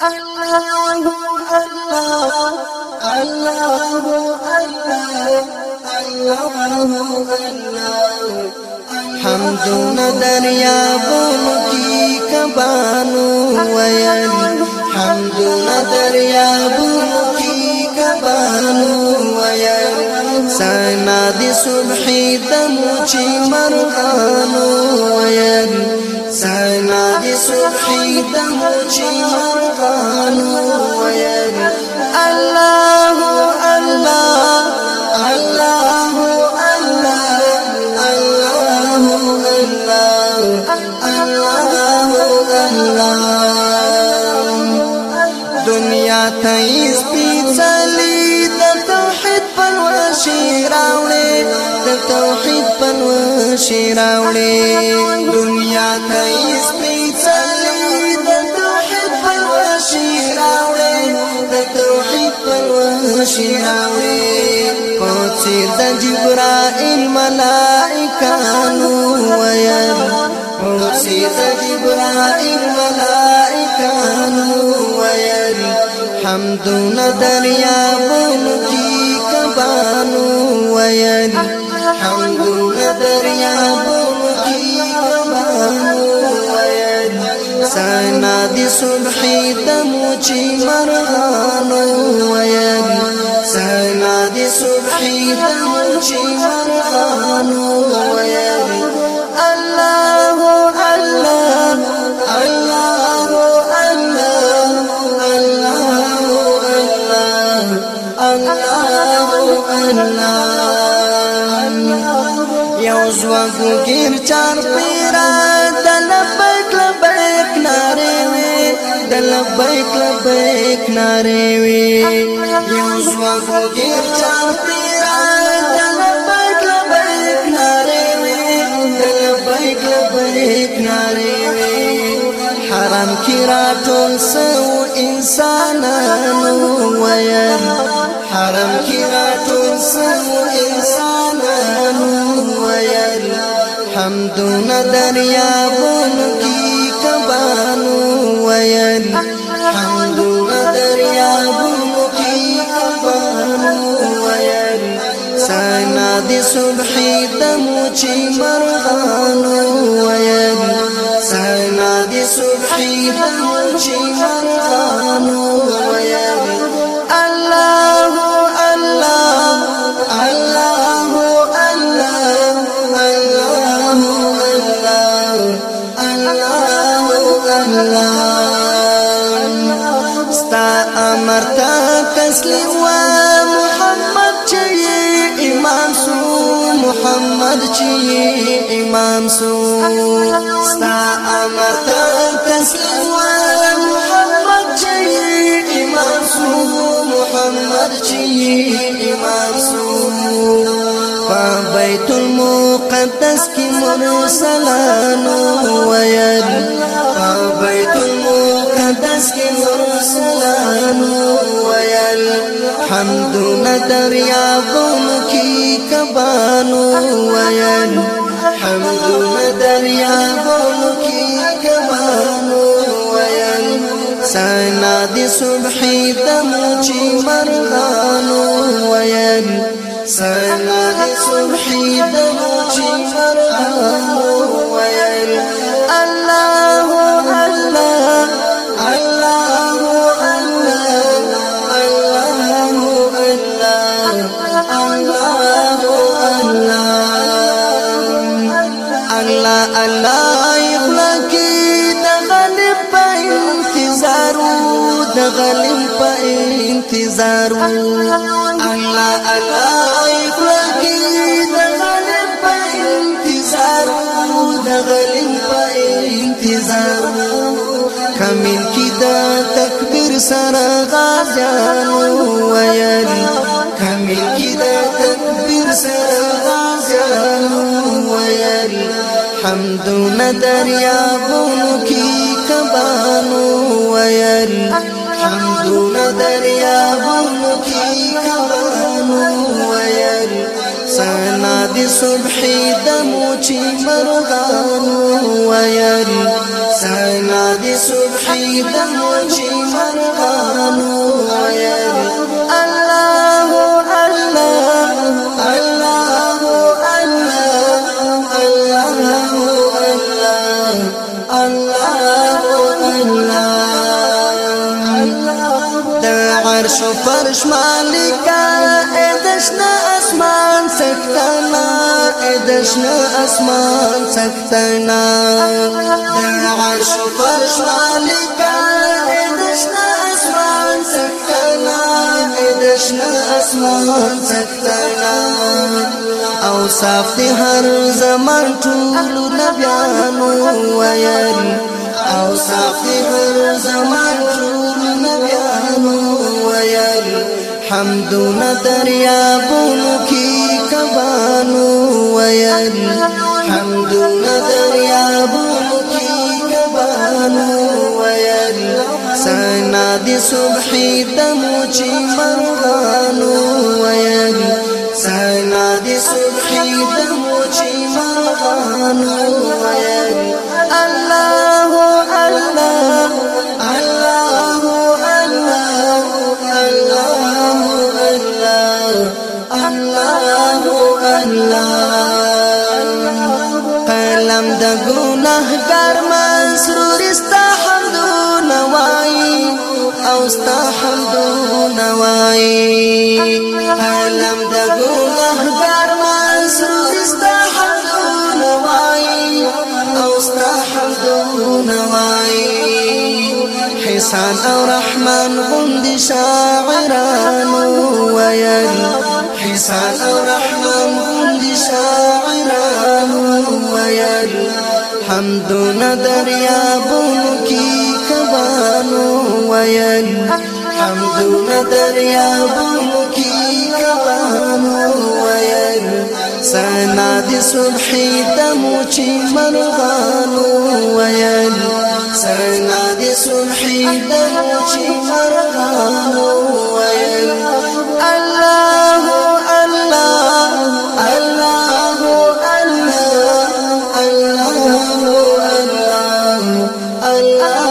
الله الله الله الله الله حمدنا دریابونو کی کبانو ویل حمدنا دریابونو کی کبانو ویل سنا دی صبحی دمو چی مرغانو ویل سنا دی صبحی دمو چی مرغانو ویل الله الله الله دنیا ته سپېڅلې د توحید پلوشي راوړې د توحید پلوشي راوړې دنیا ته سپېڅلې د توحید پلوشي راوړې د توحید پلوشي راوړې پوڅیر د جبرائیل ملائکانو ویل پوڅیر د جبرائیل ملائکانو حمدون دریابونو کی بانو ویل حمدونه غدر يا بانو ویل سنا د صبحې دمو چې مرانو ویل سنا د صبحې دمو چې زوګو گیر چار پیرا د لبیک لبیک ناره وی د لبیک لبیک ناره وی یو زوګو گیر چار پیرا د لبیک لبیک ناره وی د لبیک لبیک ناره وی حرم کی را ټول سو انسانانو ویل. حرم کی را ټول سو انسانانو ویل حمدون دریابونو کی کبانو ویل حمدون دریابونو کی کبانو ویل سانا دی صبحی دمو چی مرغانو ویل سانا دی صبحی دمو چی مرغانو تسلیم و محمد چې إمام سو. محمد چې إمام سو. ستا أمر ته تسلیم و محمد چې إمام سو. محمد چې إمام سو. فبيت المقدس کی مرسلانو ویل فبيت بس مرسلان ویل حمدونه دریابونو کې کبانو ویل حمدونه دریابونو کې کبانو ویل سنا د صبح دم چې مرغانو ویل سنا د صبح دم چې مرغانو ویل غلیم په انتظار الله الله یفلکی د غلیم په انتظار د غلیم په انتظار کمن کی د تکبیر سره غازیان ویل کمن کی غاجانو ویل حمدنا دریابونو کی کبانو ویل حمدنا دریابونو کی کبانو ویل سنا دی صبحی دمو چی مرغانو ویل سنا دی صبحی دمو چی مرغانو شو فرش مالکا ادشنا اسمان سکتنا ادشنا اسمان سکتنا در شو فرش مالکا ادشنا اسمان سکتنا ادشنا اسمان سکتنا او صاف هر زمان ټول نبیانو ویل۔ او صاف هر زمان ټول حمدنا دریابونو کی کبانو ویل. حمدنا دریابونو کی کبانو ویل. سنا دی صبحی دمو چی مرغانو ویل. سنا دی صبحی دمو چی مرغانو ویل. د ګناهګار مسرور استا حمدونه وای أو قلم د مسرور وای أو استا حمدونه وای حسان أو رحمان غند شاعران ويل حسان أو رحمان غند شاعران ويل حمدنا دریابونو کی کبانو ویل حمدنا دریابونو کی کبانو ویل سنا دی صبحی دمو چی مرغانو ویل سنا دی صبحی دمو مرغانو Allah.